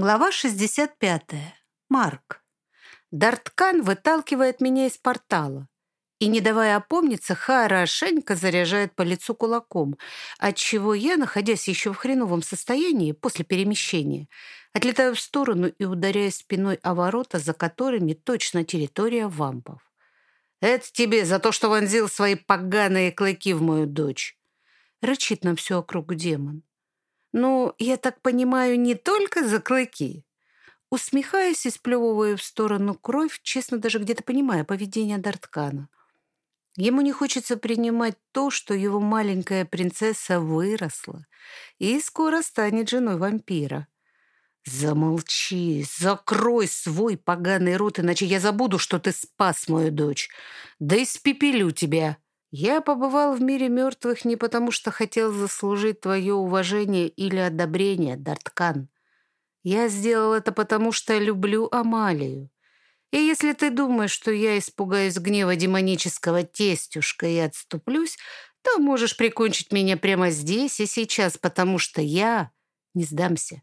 Глава 65. Марк. Дарткан выталкивает меня из портала. И, не давая опомниться, хорошенько заряжает по лицу кулаком, отчего я, находясь еще в хреновом состоянии после перемещения, отлетаю в сторону и ударяю спиной о ворота, за которыми точно территория вампов. «Это тебе за то, что вонзил свои поганые клыки в мою дочь!» Рычит на всю округу демон. Ну, я так понимаю, не только за клыки. Усмехаясь и сплевываю в сторону кровь, честно даже где-то понимая поведение Дарткана. Ему не хочется принимать то, что его маленькая принцесса выросла и скоро станет женой вампира. «Замолчи, закрой свой поганый рот, иначе я забуду, что ты спас мою дочь. Да испепелю тебя!» Я побывал в мире мертвых не потому, что хотел заслужить твое уважение или одобрение, Дарткан. Я сделал это потому, что люблю Амалию. И если ты думаешь, что я испугаюсь гнева демонического тестюшка и отступлюсь, то можешь прикончить меня прямо здесь и сейчас, потому что я не сдамся.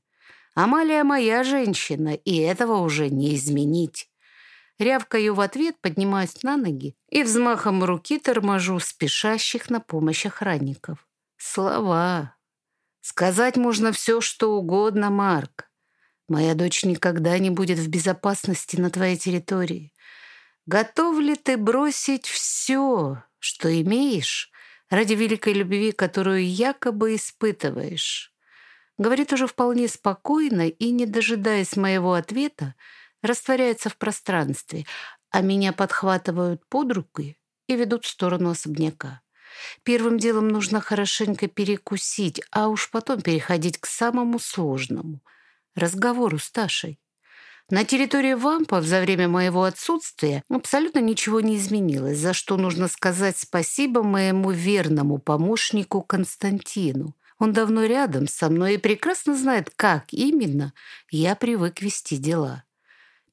Амалия моя женщина, и этого уже не изменить. Рявкаю в ответ, поднимаюсь на ноги и взмахом руки торможу спешащих на помощь охранников. Слова. Сказать можно все, что угодно, Марк. Моя дочь никогда не будет в безопасности на твоей территории. Готов ли ты бросить все, что имеешь, ради великой любви, которую якобы испытываешь? Говорит уже вполне спокойно и, не дожидаясь моего ответа, растворяется в пространстве, а меня подхватывают под руки и ведут в сторону особняка. Первым делом нужно хорошенько перекусить, а уж потом переходить к самому сложному — разговору с Ташей. На территории вампов за время моего отсутствия абсолютно ничего не изменилось, за что нужно сказать спасибо моему верному помощнику Константину. Он давно рядом со мной и прекрасно знает, как именно я привык вести дела.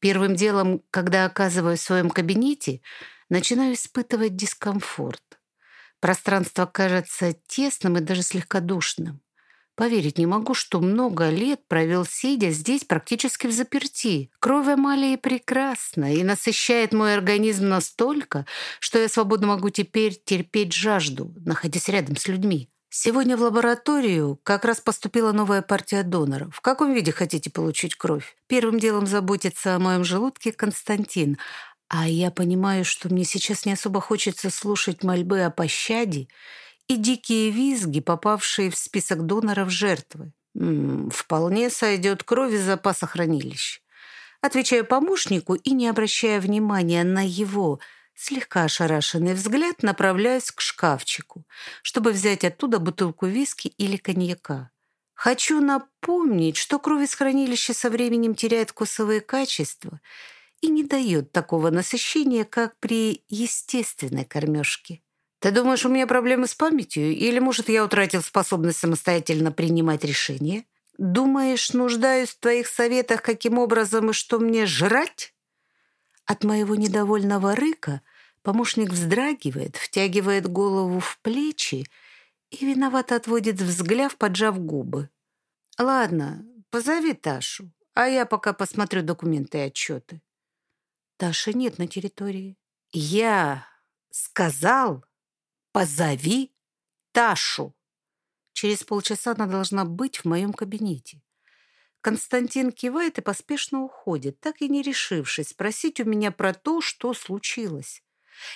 Первым делом, когда оказываюсь в своем кабинете, начинаю испытывать дискомфорт. Пространство кажется тесным и даже слегка душным. Поверить не могу, что много лет провел сидя здесь практически в заперти. Кровь Амалии прекрасна и насыщает мой организм настолько, что я свободно могу теперь терпеть жажду, находясь рядом с людьми. Сегодня в лабораторию как раз поступила новая партия доноров. В каком виде хотите получить кровь? Первым делом заботится о моем желудке Константин. А я понимаю, что мне сейчас не особо хочется слушать мольбы о пощаде и дикие визги, попавшие в список доноров жертвы. М -м, вполне сойдет кровь из запаса хранилищ. Отвечаю помощнику и, не обращая внимания на его слегка ошарашенный взгляд, направляюсь к шкафчику, чтобы взять оттуда бутылку виски или коньяка. Хочу напомнить, что кровь из хранилища со временем теряет вкусовые качества и не дает такого насыщения, как при естественной кормежке. Ты думаешь, у меня проблемы с памятью? Или, может, я утратил способность самостоятельно принимать решения? Думаешь, нуждаюсь в твоих советах, каким образом и что мне жрать? От моего недовольного рыка помощник вздрагивает, втягивает голову в плечи и виновато отводит взгляд, поджав губы. «Ладно, позови Ташу, а я пока посмотрю документы и отчеты». Таши нет на территории. «Я сказал, позови Ташу». Через полчаса она должна быть в моем кабинете. Константин кивает и поспешно уходит, так и не решившись спросить у меня про то, что случилось.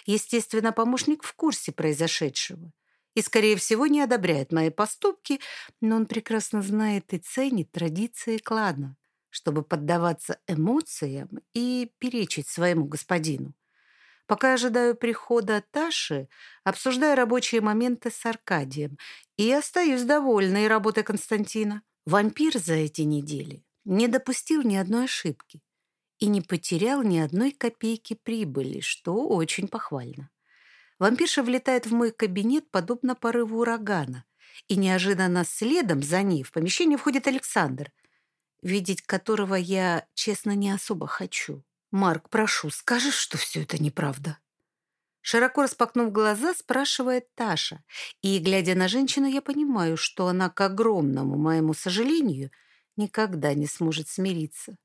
Естественно, помощник в курсе произошедшего и, скорее всего, не одобряет мои поступки, но он прекрасно знает и ценит традиции клана, чтобы поддаваться эмоциям и перечить своему господину. Пока ожидаю прихода Таши, обсуждаю рабочие моменты с Аркадием и остаюсь довольной работой Константина. Вампир за эти недели не допустил ни одной ошибки и не потерял ни одной копейки прибыли, что очень похвально. Вампирша влетает в мой кабинет подобно порыву урагана, и неожиданно следом за ней в помещение входит Александр, видеть которого я, честно, не особо хочу. «Марк, прошу, скажи, что все это неправда». Широко распахнув глаза, спрашивает Таша. И, глядя на женщину, я понимаю, что она, к огромному моему сожалению, никогда не сможет смириться.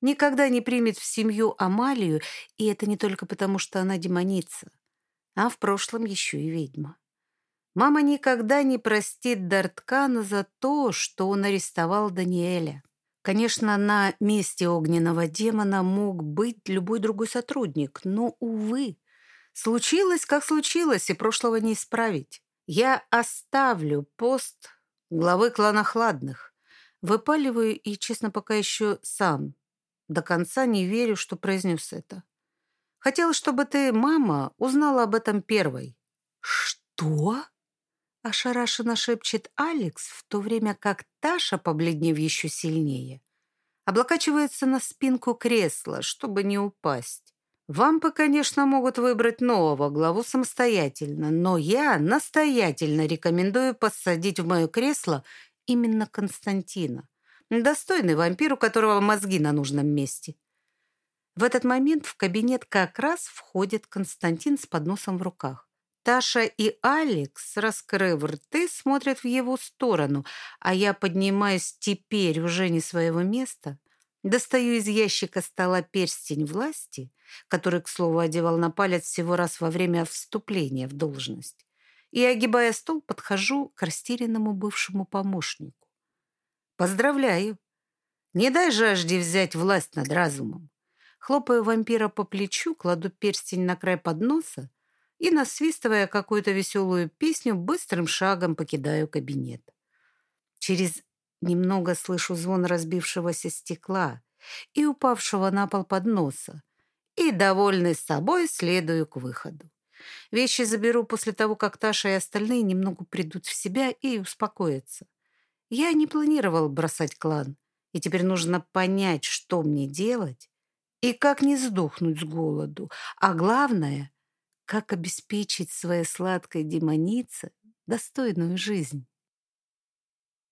Никогда не примет в семью Амалию, и это не только потому, что она демоница, а в прошлом еще и ведьма. Мама никогда не простит Дарткана за то, что он арестовал Даниэля. Конечно, на месте огненного демона мог быть любой другой сотрудник, но, увы, случилось, как случилось, и прошлого не исправить. Я оставлю пост главы клана Хладных. Выпаливаю и, честно, пока еще сам до конца не верю, что произнес это. Хотела, чтобы ты, мама, узнала об этом первой. Что? Ошарашенно шепчет Алекс, в то время как Таша, побледнев еще сильнее, облокачивается на спинку кресла, чтобы не упасть. Вампы, конечно, могут выбрать нового главу самостоятельно, но я настоятельно рекомендую посадить в мое кресло именно Константина. Достойный вампир, у которого мозги на нужном месте. В этот момент в кабинет как раз входит Константин с подносом в руках. Таша и Алекс, раскрыв рты, смотрят в его сторону, а я поднимаюсь теперь уже не своего места, Достаю из ящика стола перстень власти, который, к слову, одевал на палец всего раз во время вступления в должность, и, огибая стол, подхожу к растерянному бывшему помощнику. «Поздравляю! Не дай жажде взять власть над разумом!» Хлопаю вампира по плечу, кладу перстень на край подноса и, насвистывая какую-то веселую песню, быстрым шагом покидаю кабинет. Через Немного слышу звон разбившегося стекла и упавшего на пол подноса, и, довольный собой, следую к выходу. Вещи заберу после того, как Таша и остальные немного придут в себя и успокоятся. Я не планировал бросать клан, и теперь нужно понять, что мне делать и как не сдохнуть с голоду, а главное, как обеспечить своей сладкой демонице достойную жизнь.